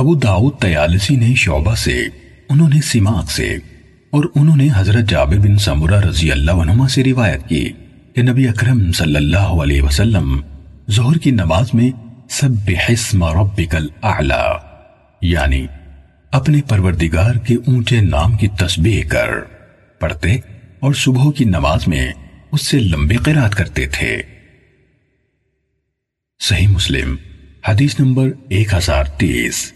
ابو داؤد تیالسی نے شعبہ سے، انہوں نے سماق سے، اور انہوں نے حضرت جابر بن سمورہ رضی اللہ عنہما سے روایت کی کہ نبی اکرم صلی اللہ علیہ وسلم ظہر کی نماز میں سب اسم ربک الاعلی یعنی اپنے پروردگار کے اونچے نام کی تسبیح کر، پڑھتے اور صبح کی نماز میں اس سے لمبی قرآت کرتے تھے۔ صحیح مسلم، حدیث نمبر ایک ہزار تیس۔